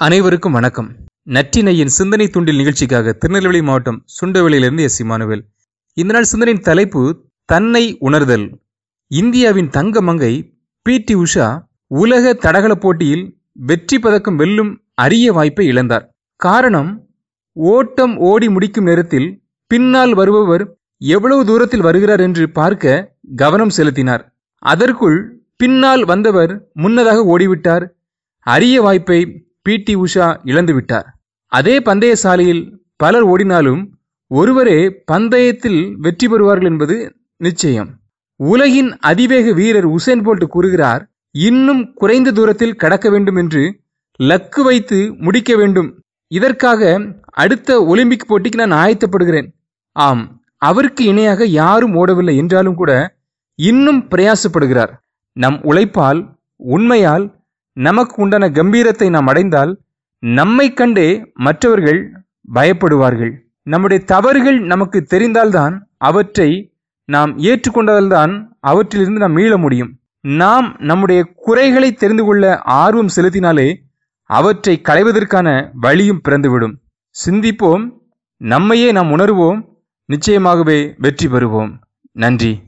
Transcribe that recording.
அனைவருக்கும் வணக்கம். நற்றினையின் சிந்தனை துண்டில் நிகழ்ச்சிக்காக திருநெல்வேலி மாவட்டம் சுண்டவெளியிலிருந்து எஸ். இமானுவேல். இந்த நாள் சிந்தனையின் தலைப்பு தன்னை உணர்தல். இந்தியாவின் தங்க மங்கை பி. டி. உஷா உலக தடகள போட்டியில் வெற்றி பதக்கம் வெல்லும் அரிய வாய்ப்பை இழந்தார். காரணம் ஓட்டம் ஓடி முடிக்கும் நேரத்தில் பின்னால் வருபவர் எவ்வளவு தூரத்தில் வருகிறார் என்று பார்க்க கவனம் செலுத்தினார். அதற்குள் பின்னால் வந்தவர் முன்னதாக ஓடிவிட்டார். அரிய வாய்ப்பை பி டி உஷா இழந்துவிட்டார் அதே பந்தய சாலையில் பலர் ஓடினாலும் ஒருவரே பந்தயத்தில் வெற்றி பெறுவார்கள் என்பது நிச்சயம். உலகின் அதிவேக வீரர் உசேன் போல்ட் கூறுகிறார் இன்னும் குறைந்த தூரத்தில் கடக்க வேண்டும் என்று லக்கு வைத்து முடிக்க வேண்டும். இதற்காக அடுத்த ஒலிம்பிக் போட்டிக்கு நான் ஆயத்தப்படுகிறேன். ஆம் அவருக்கு இணையாக யாரும் ஓடவில்லை என்றாலும் கூட இன்னும் பிரயாசப்படுகிறார். நம் உழைப்பால் உண்மையால் நமக்கு உண்டான கம்பீரத்தை நாம் அடைந்தால் நம்மை கண்டே மற்றவர்கள் பயப்படுவார்கள். நம்முடைய தவறுகள் நமக்கு தெரிந்தால்தான் அவற்றை நாம் ஏற்றுக்கொண்டதால்தான் அவற்றிலிருந்து நாம் மீள முடியும். நாம் நம்முடைய குறைகளை தெரிந்து கொள்ள ஆர்வம் செலுத்தினாலே அவற்றை களைவதற்கான வழியும் பிறந்துவிடும். சிந்திப்போம் நம்மையே நாம் உணர்வோம் நிச்சயமாகவே வெற்றி பெறுவோம். நன்றி.